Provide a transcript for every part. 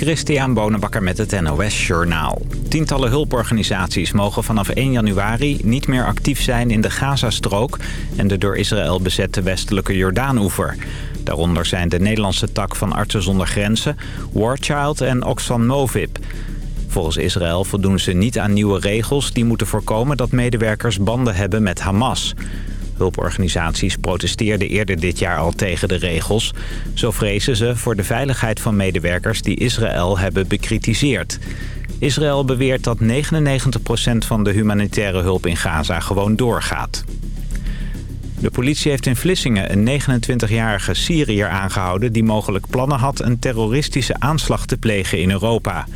Christian Bonenbakker met het NOS Journaal. Tientallen hulporganisaties mogen vanaf 1 januari niet meer actief zijn in de Gazastrook... en de door Israël bezette westelijke Jordaanoever. Daaronder zijn de Nederlandse tak van Artsen zonder Grenzen, Warchild en Oxfam Novib. Volgens Israël voldoen ze niet aan nieuwe regels die moeten voorkomen dat medewerkers banden hebben met Hamas... Hulporganisaties protesteerden eerder dit jaar al tegen de regels. Zo vrezen ze voor de veiligheid van medewerkers die Israël hebben bekritiseerd. Israël beweert dat 99% van de humanitaire hulp in Gaza gewoon doorgaat. De politie heeft in Vlissingen een 29-jarige Syriër aangehouden... die mogelijk plannen had een terroristische aanslag te plegen in Europa.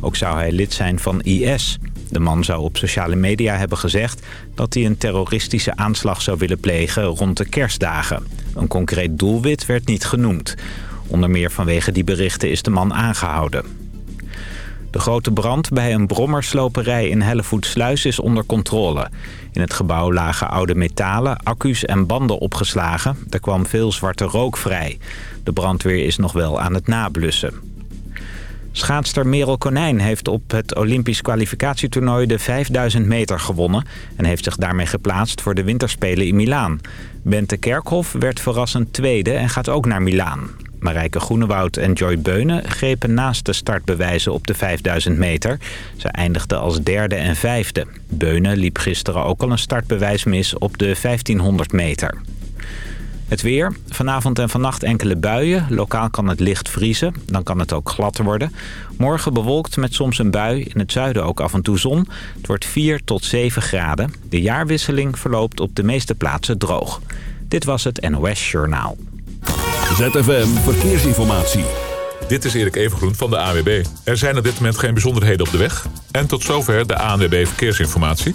Ook zou hij lid zijn van IS. De man zou op sociale media hebben gezegd dat hij een terroristische aanslag zou willen plegen rond de kerstdagen. Een concreet doelwit werd niet genoemd. Onder meer vanwege die berichten is de man aangehouden. De grote brand bij een brommersloperij in Hellevoetsluis is onder controle. In het gebouw lagen oude metalen, accu's en banden opgeslagen. Er kwam veel zwarte rook vrij. De brandweer is nog wel aan het nablussen. Schaatster Merel Konijn heeft op het Olympisch kwalificatietoernooi de 5000 meter gewonnen... en heeft zich daarmee geplaatst voor de winterspelen in Milaan. Bente Kerkhoff werd verrassend tweede en gaat ook naar Milaan. Marijke Groenewoud en Joy Beunen grepen naast de startbewijzen op de 5000 meter. Ze eindigden als derde en vijfde. Beunen liep gisteren ook al een startbewijs mis op de 1500 meter. Het weer. Vanavond en vannacht enkele buien. Lokaal kan het licht vriezen. Dan kan het ook glad worden. Morgen bewolkt met soms een bui. In het zuiden ook af en toe zon. Het wordt 4 tot 7 graden. De jaarwisseling verloopt op de meeste plaatsen droog. Dit was het NOS Journaal. ZFM Verkeersinformatie. Dit is Erik Evengroen van de AWB. Er zijn op dit moment geen bijzonderheden op de weg. En tot zover de ANWB Verkeersinformatie.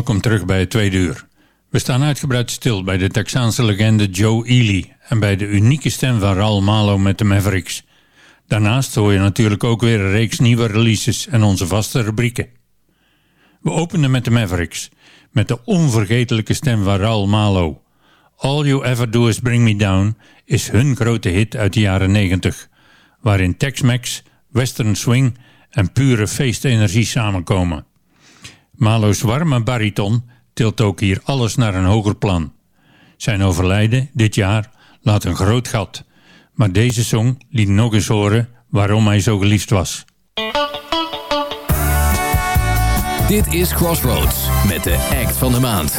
Welkom terug bij het tweede uur. We staan uitgebreid stil bij de Texaanse legende Joe Ely en bij de unieke stem van Raul Malo met de Mavericks. Daarnaast hoor je natuurlijk ook weer een reeks nieuwe releases en onze vaste rubrieken. We openen met de Mavericks, met de onvergetelijke stem van Raul Malo. All You Ever Do Is Bring Me Down is hun grote hit uit de jaren 90, waarin Tex-Mex, Western Swing en pure feestenergie samenkomen. Malo's warme bariton tilt ook hier alles naar een hoger plan. Zijn overlijden dit jaar laat een groot gat, maar deze song liet nog eens horen waarom hij zo geliefd was. Dit is Crossroads met de act van de maand.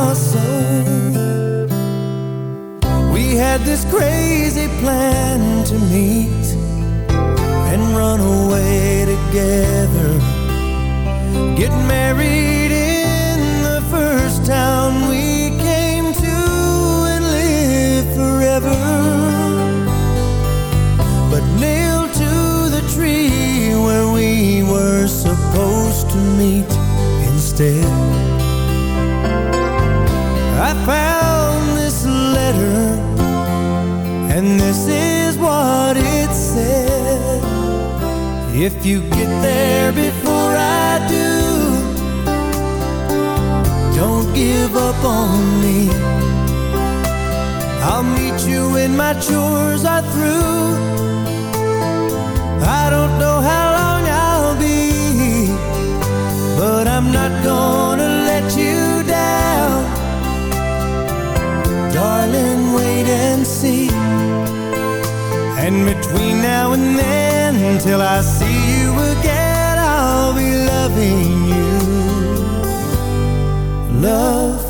had this crazy plan to meet and run away together. Get married If you get there before I do, don't give up on me. I'll meet you when my chores are through. I don't know how long I'll be, but I'm not gonna let you down. Darling, wait and see. And between now and then, till I see you again, I'll be loving you. Love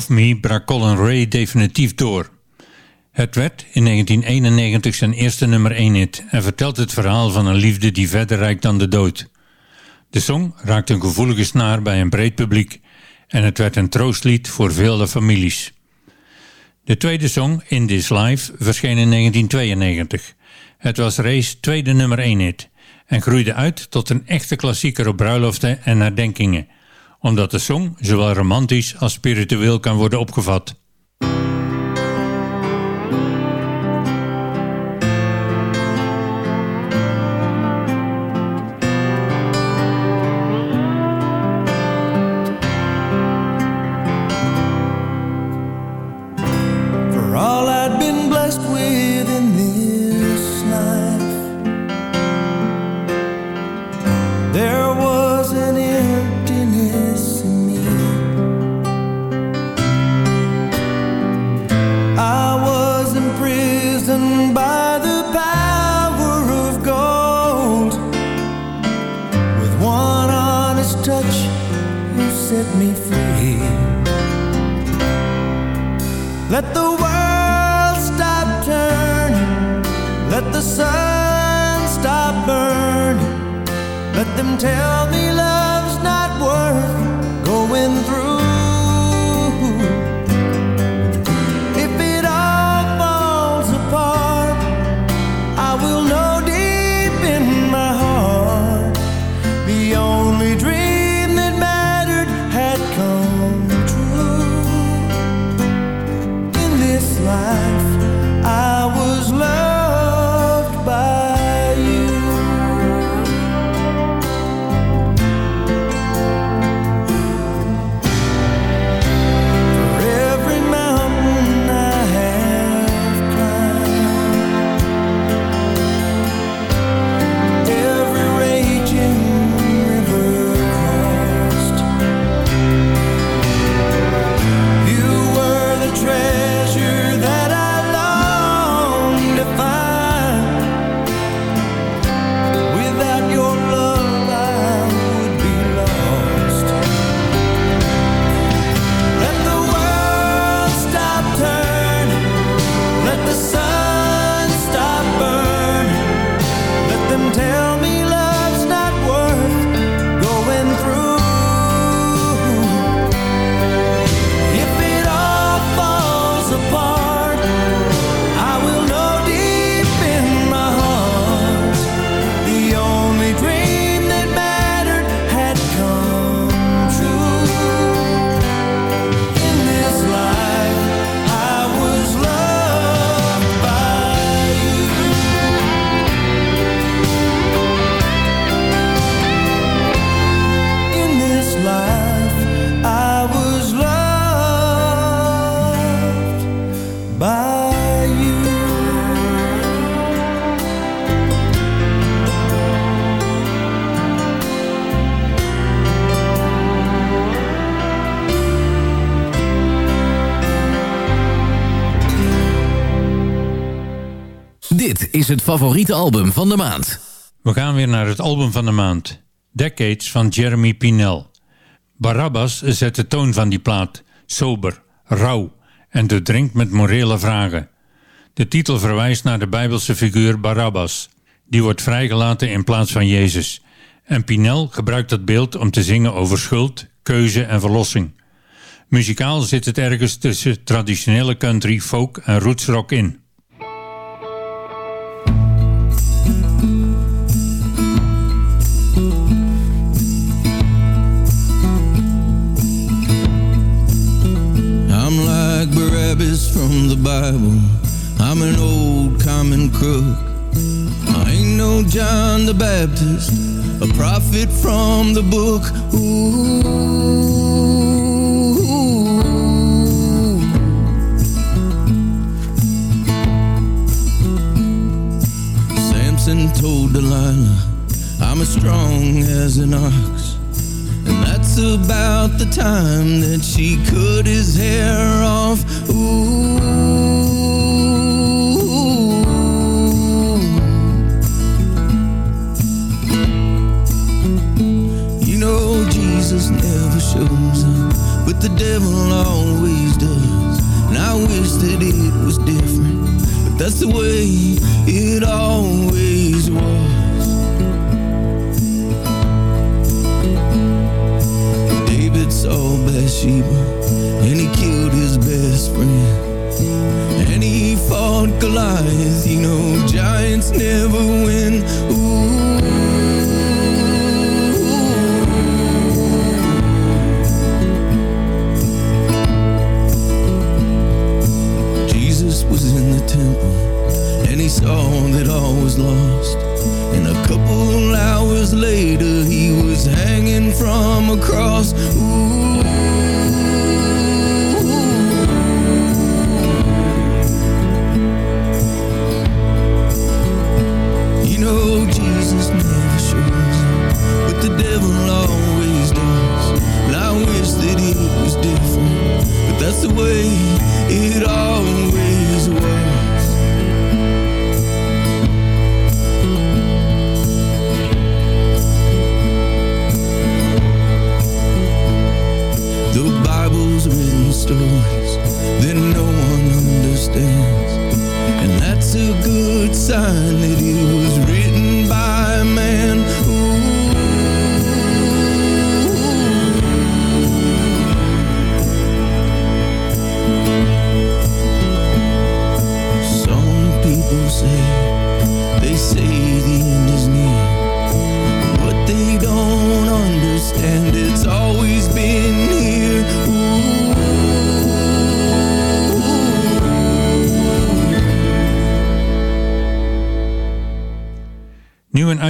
Love Me brak Colin Ray definitief door. Het werd in 1991 zijn eerste nummer 1 hit en vertelt het verhaal van een liefde die verder reikt dan de dood. De song raakte een gevoelige snaar bij een breed publiek en het werd een troostlied voor vele families. De tweede song, In This Life, verscheen in 1992. Het was Ray's tweede nummer 1 hit en groeide uit tot een echte klassieker op bruiloften en herdenkingen, omdat de song zowel romantisch als spiritueel kan worden opgevat. Het favoriete album van de maand. We gaan weer naar het album van de maand. Decades van Jeremy Pinel. Barabbas zet de toon van die plaat. Sober, rauw en doordringt met morele vragen. De titel verwijst naar de bijbelse figuur Barabbas. Die wordt vrijgelaten in plaats van Jezus. En Pinel gebruikt dat beeld om te zingen over schuld, keuze en verlossing. Muzikaal zit het ergens tussen traditionele country, folk en rootsrock in. Barabbas from the Bible. I'm an old common crook. I ain't no John the Baptist, a prophet from the book. Ooh. Samson told Delilah, I'm as strong as an ox. And that's about the time that she cut his hair off. Ooh. You know Jesus never shows up, but the devil always does. And I wish that it was different, but that's the way it always God saw Bathsheba And he killed his best friend. And he fought Goliath You know, giants never win. Ooh. Jesus was in the temple And he saw that all was lost. And a couple hours later, he was hanging from a cross. Ooh.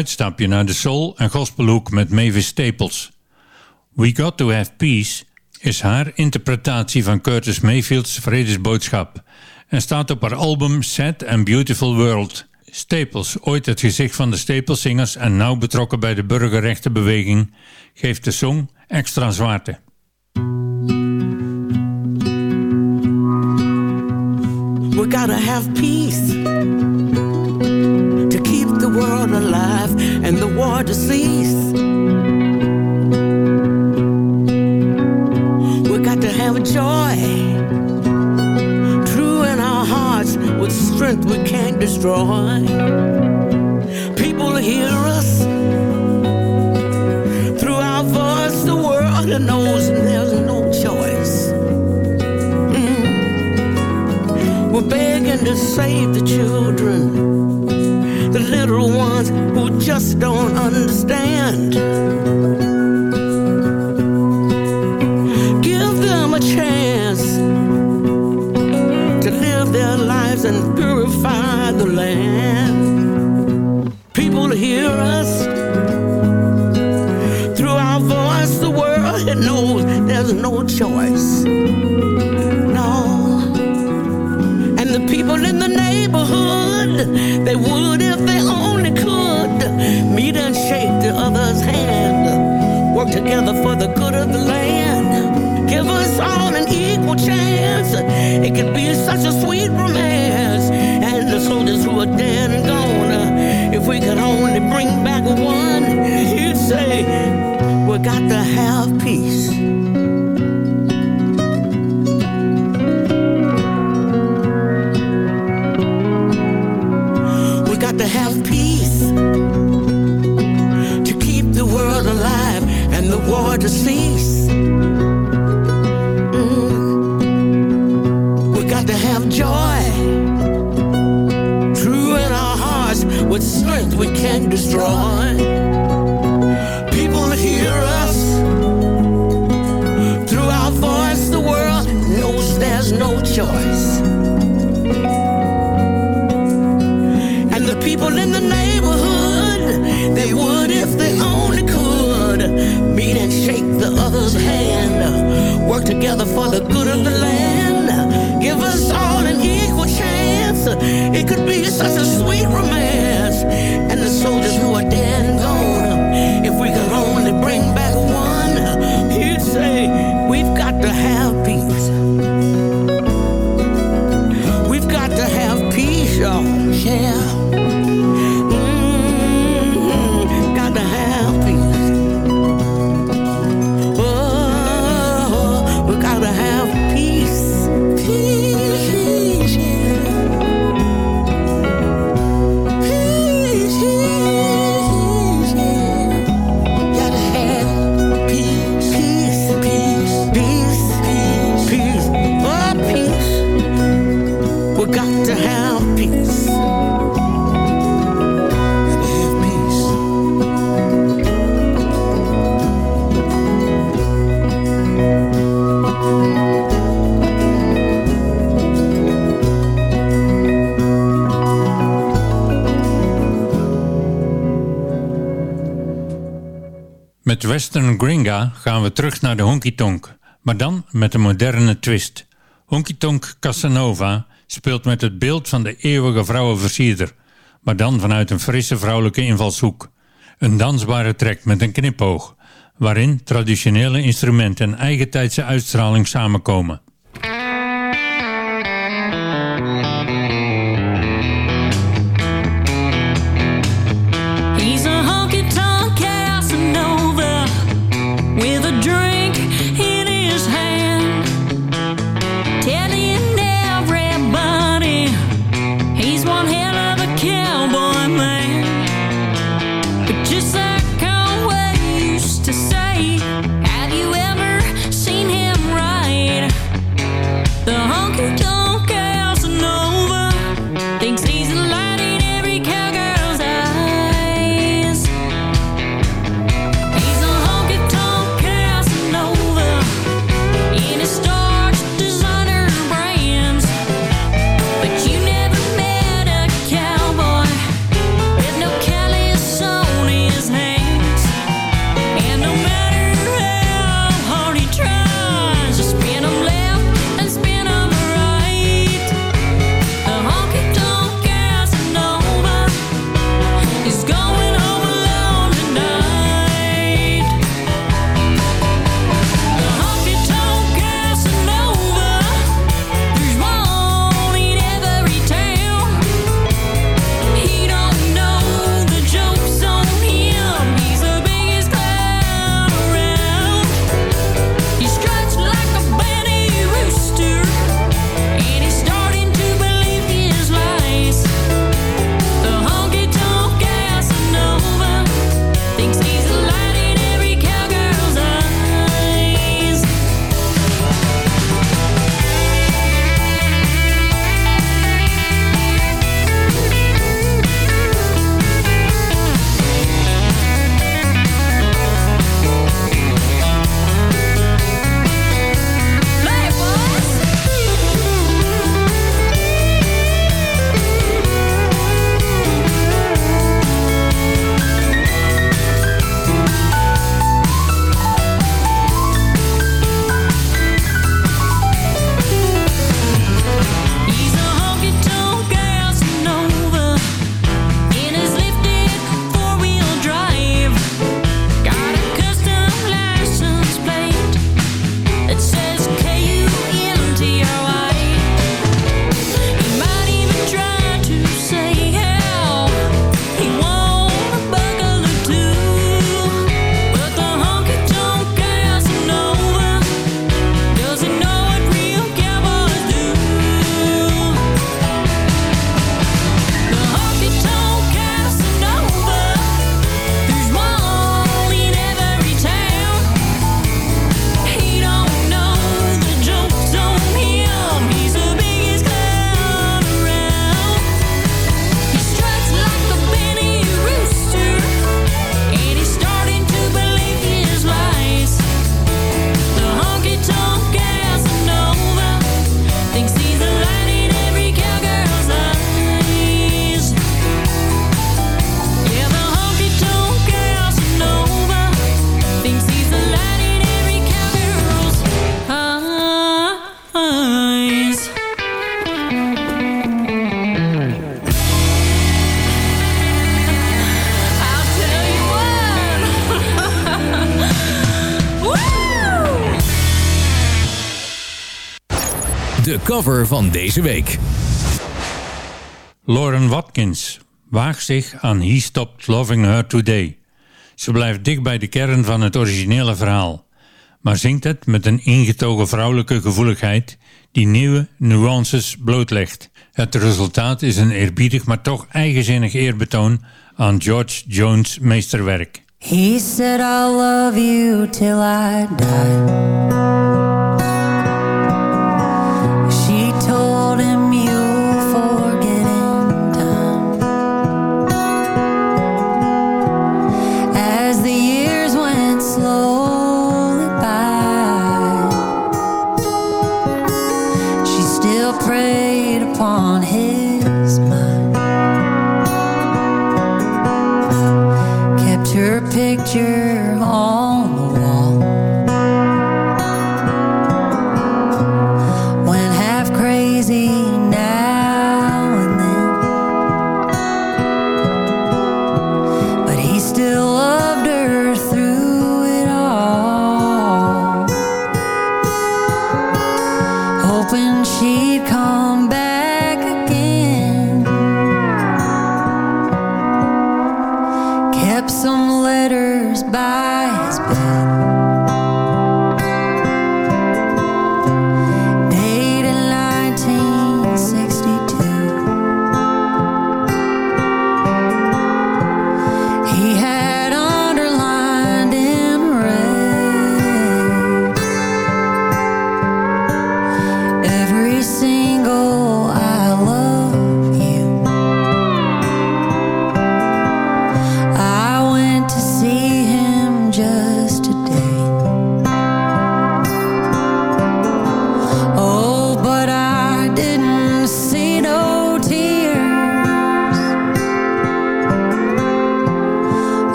Uitstapje naar de soul- en gospelhoek met Mavis Staples. We Got To Have Peace is haar interpretatie van Curtis Mayfield's vredesboodschap en staat op haar album Sad and Beautiful World. Staples, ooit het gezicht van de Staples Singers en nauw betrokken bij de burgerrechtenbeweging, geeft de song extra zwaarte. We gotta have peace world alive and the war to cease. We got to have a joy true in our hearts with strength we can't destroy. People hear us through our voice. The world knows there's no choice. Mm. We're begging to save the children, if we could only bring back one, together for the good of the land. Give us all an equal chance. It could be such a sweet romance. And the soldiers who are dead Uit Western Gringa gaan we terug naar de honky tonk, maar dan met een moderne twist. Honky tonk Casanova speelt met het beeld van de eeuwige vrouwenversierder, maar dan vanuit een frisse vrouwelijke invalshoek. Een dansbare track met een knipoog, waarin traditionele instrumenten en eigentijdse uitstraling samenkomen. Cover van deze week. Lauren Watkins waagt zich aan He Stopped Loving Her Today. Ze blijft dicht bij de kern van het originele verhaal, maar zingt het met een ingetogen vrouwelijke gevoeligheid die nieuwe nuances blootlegt. Het resultaat is een eerbiedig maar toch eigenzinnig eerbetoon aan George Jones' meesterwerk. He said I'll love you till I die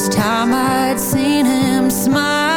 First time I'd seen him smile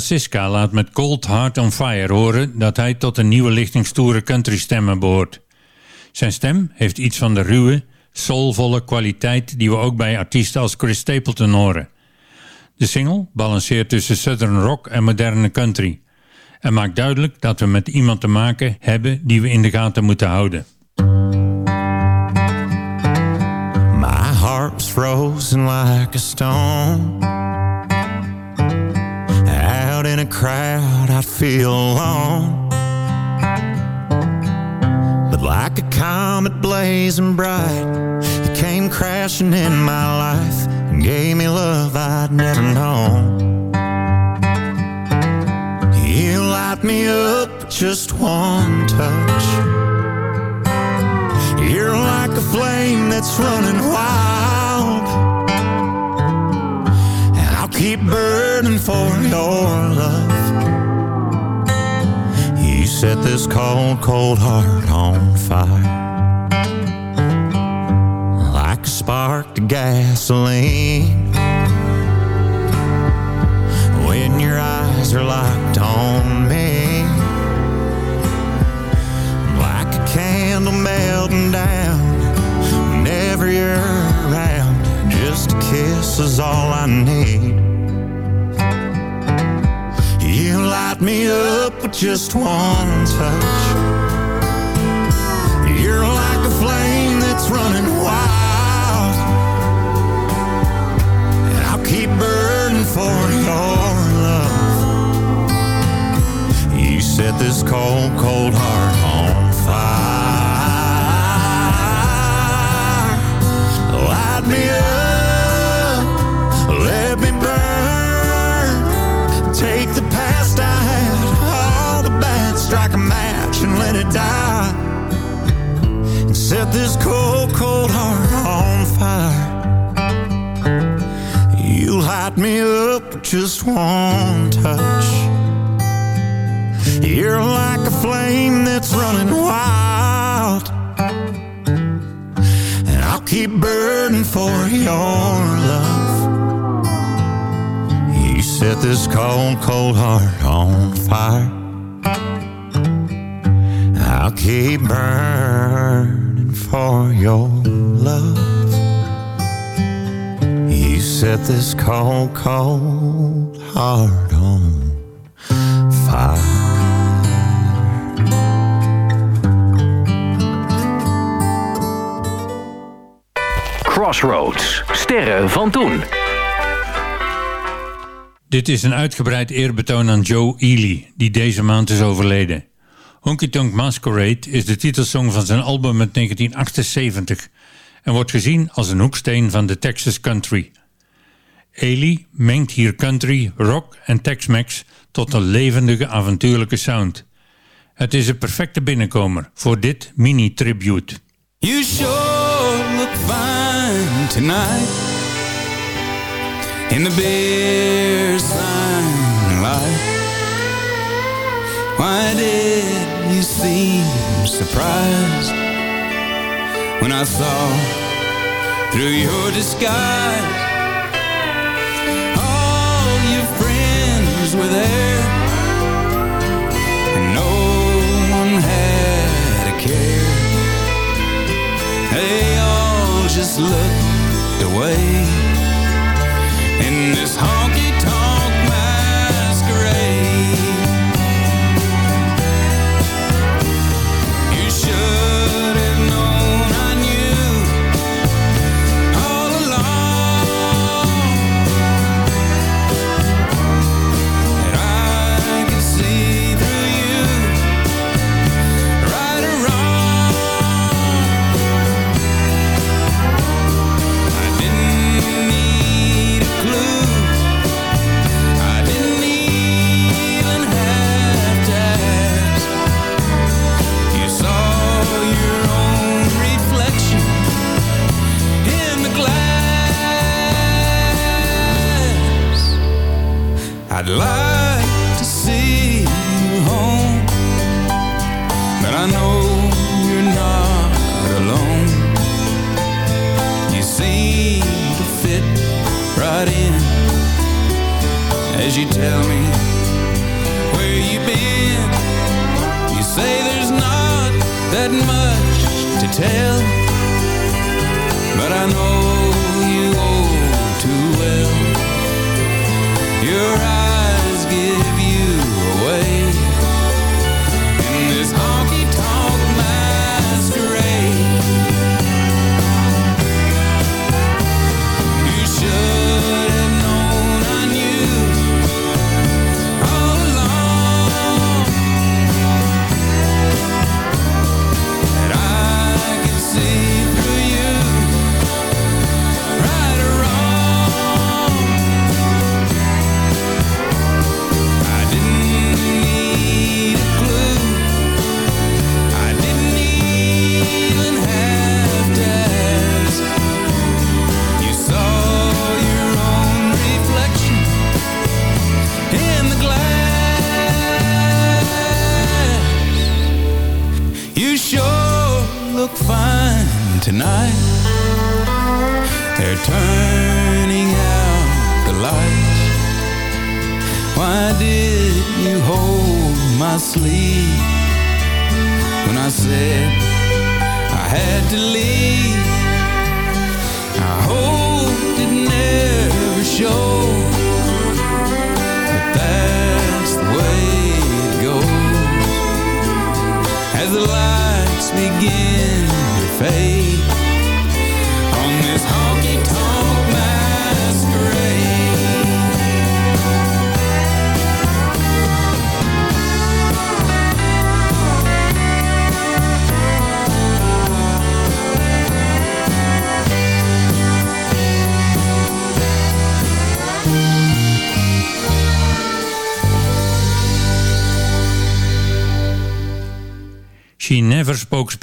Siska laat met Cold Heart on Fire horen dat hij tot een nieuwe lichtingstoere country stemmen behoort. Zijn stem heeft iets van de ruwe, soulvolle kwaliteit die we ook bij artiesten als Chris Stapleton horen. De single balanceert tussen southern rock en moderne country en maakt duidelijk dat we met iemand te maken hebben die we in de gaten moeten houden. My heart's frozen like a stone. Crowd, I'd feel alone. But like a comet blazing bright, you came crashing in my life and gave me love I'd never known. You light me up with just one touch. You're like a flame that's running wild. Keep burning for your love. You set this cold, cold heart on fire. Like a spark to gasoline. When your eyes are locked on me. Like a candle melting down whenever you're around. Just a kiss is all I need. Light me up with just one touch. You're like a flame that's running wild. And I'll keep burning for your love. You set this cold, cold heart on fire. Light me up, set this cold, cold heart on fire. You light me up with just one touch. You're like a flame that's running wild. And I'll keep burning for your love. You set this cold, cold heart on fire. I'll keep burning for your love. You set this cold, cold heart on fire. Crossroads. Sterren van toen. Dit is een uitgebreid eerbetoon aan Joe Ely, die deze maand is overleden. Honky Tonk Masquerade is de titelsong van zijn album uit 1978 en wordt gezien als een hoeksteen van de Texas country. Ely mengt hier country, rock en Tex-Mex tot een levendige avontuurlijke sound. Het is een perfecte binnenkomer voor dit mini-tribute. You sure look fine tonight In the beer sign light Why did you seem surprised When I saw through your disguise All your friends were there And no one had a care? They all just looked away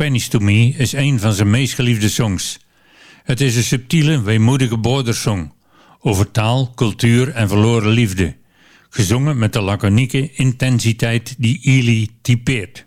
Spanish to Me is een van zijn meest geliefde songs. Het is een subtiele, weemoedige bordersong over taal, cultuur en verloren liefde. Gezongen met de laconieke intensiteit die Ely typeert.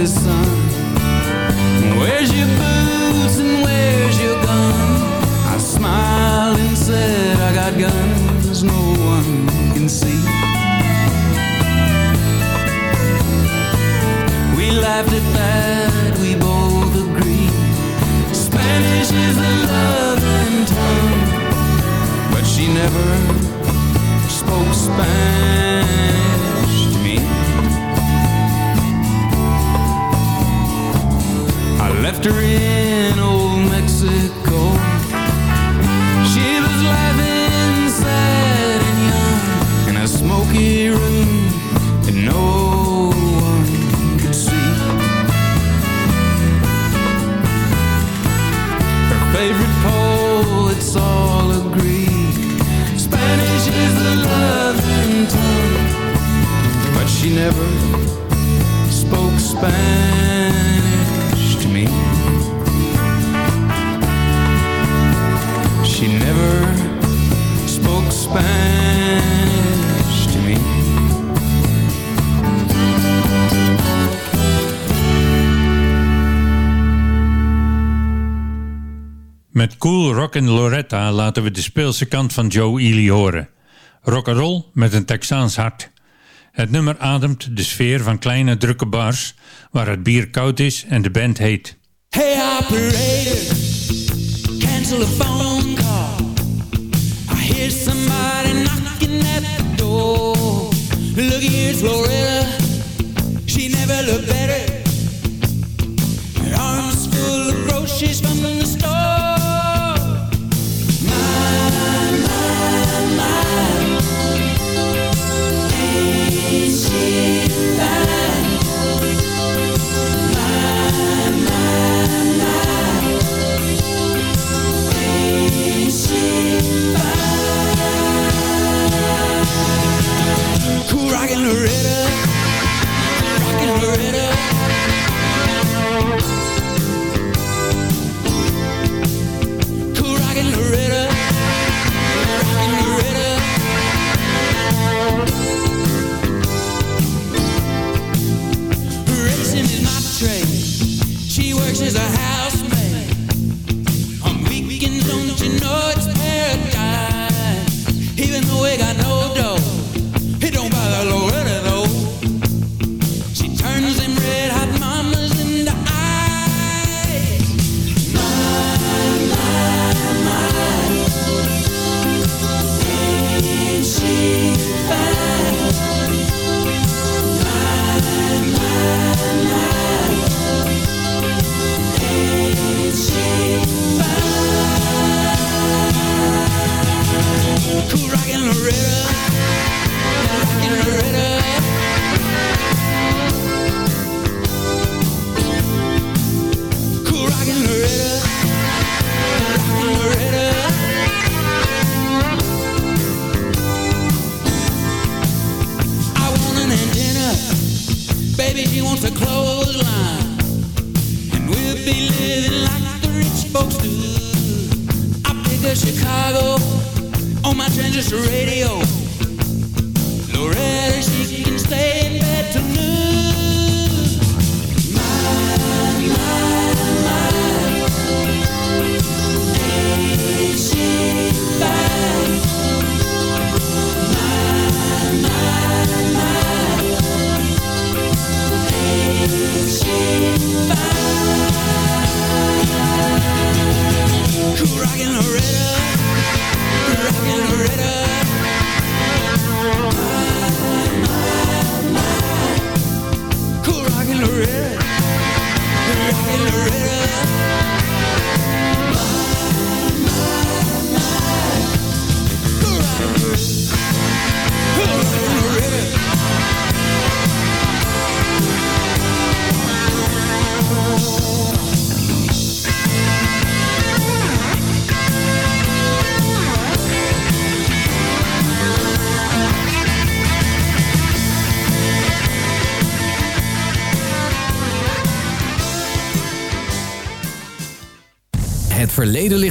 his son. laten we de speelse kant van Joe Ely horen. Rock and roll met een Texaans hart. Het nummer ademt de sfeer van kleine drukke bars waar het bier koud is en de band heet. Hey operator, cancel a phone call. I hear somebody knocking at the door. Look here's Loretta, she never looked better. Her arms full of groceries from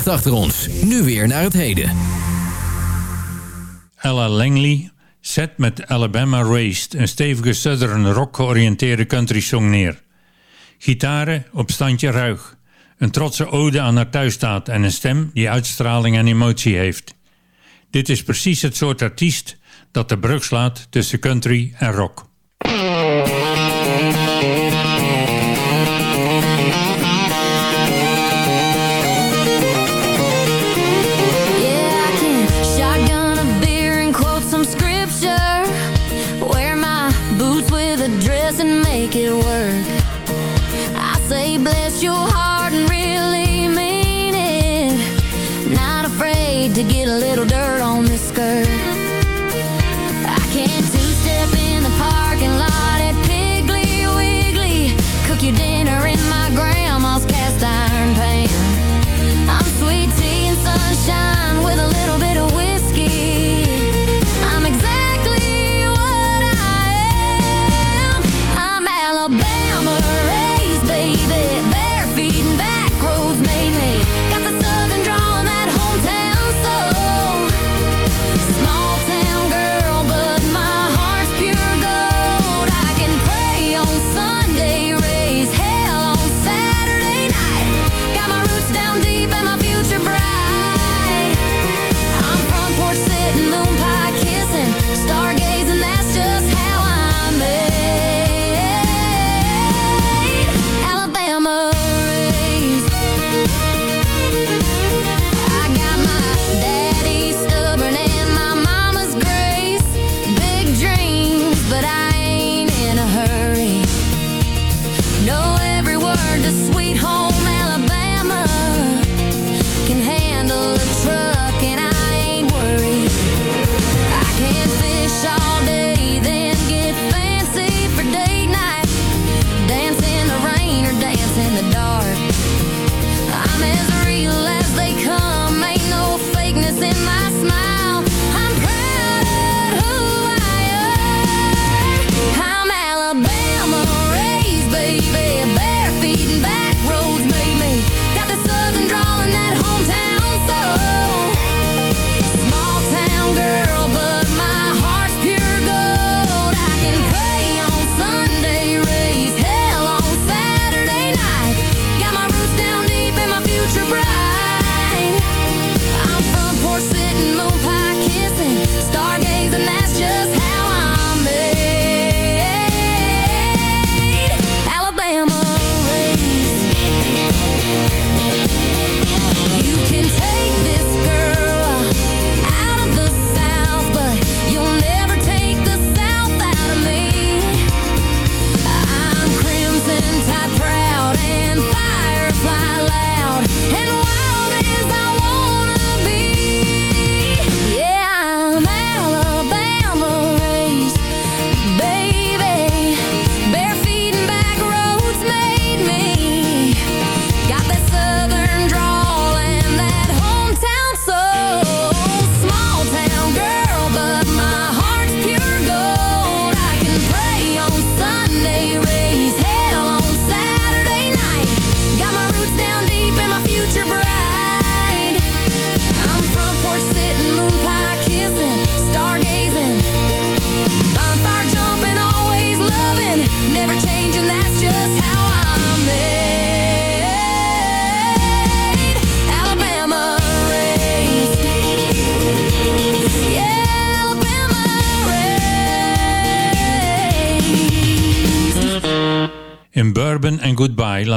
achter ons. Nu weer naar het heden. Ella Langley zet met Alabama Raised een stevige Southern rock georiënteerde country song neer. Gitaren op standje ruig. Een trotse ode aan haar thuisstaat en een stem die uitstraling en emotie heeft. Dit is precies het soort artiest dat de brug slaat tussen country en rock.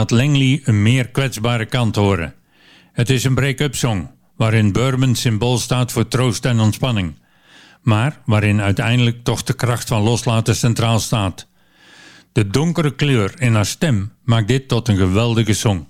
laat Langley een meer kwetsbare kant horen. Het is een break-up song, waarin Burman symbool staat voor troost en ontspanning. Maar waarin uiteindelijk toch de kracht van loslaten centraal staat. De donkere kleur in haar stem maakt dit tot een geweldige song.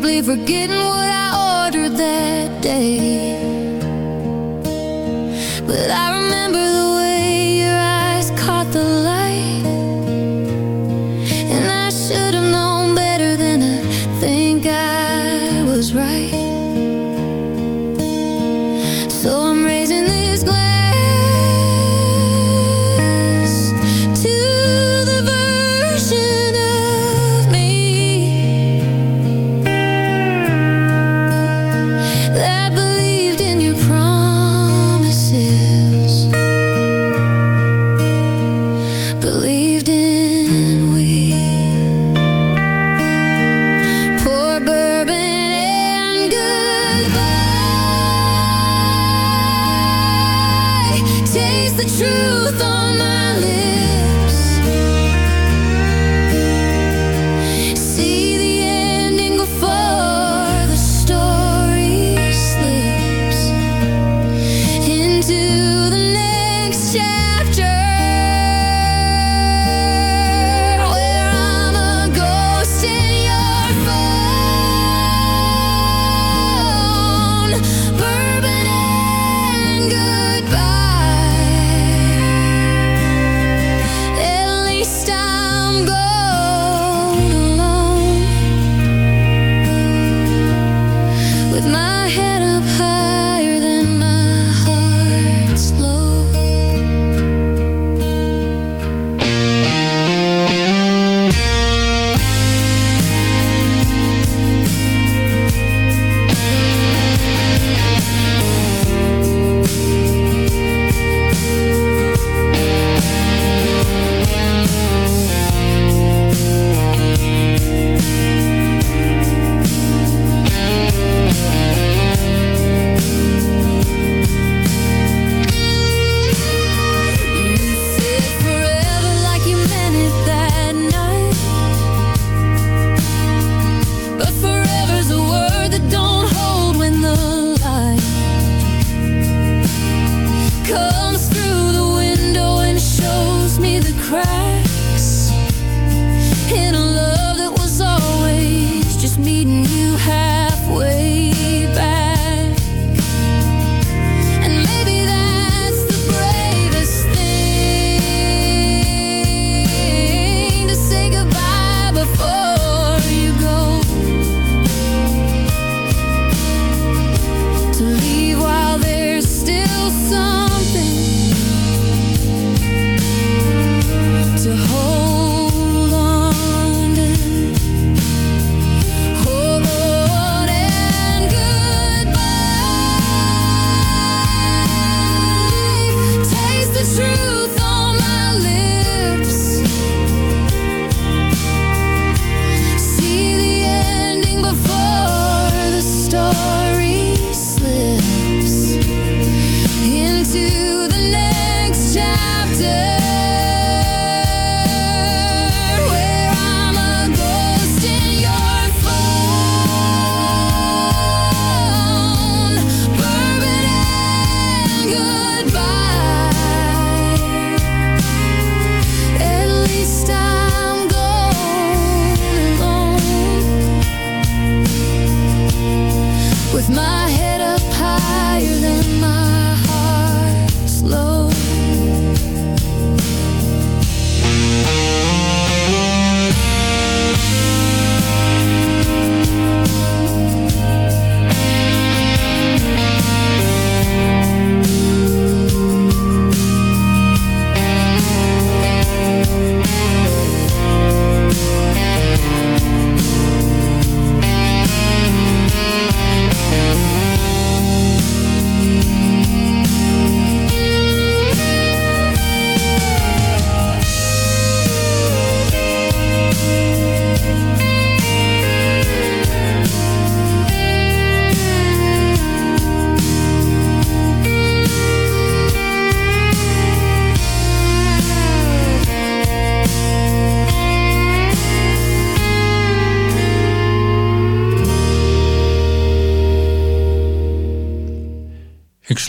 probably forgetting what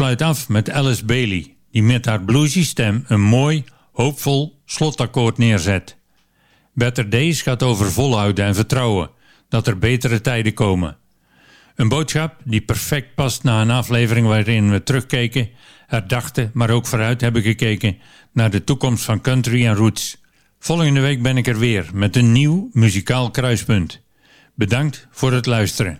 sluit af met Alice Bailey, die met haar bluesy stem een mooi, hoopvol slotakkoord neerzet. Better Days gaat over volhouden en vertrouwen dat er betere tijden komen. Een boodschap die perfect past na een aflevering waarin we terugkeken, herdachten, maar ook vooruit hebben gekeken naar de toekomst van country en roots. Volgende week ben ik er weer met een nieuw muzikaal kruispunt. Bedankt voor het luisteren.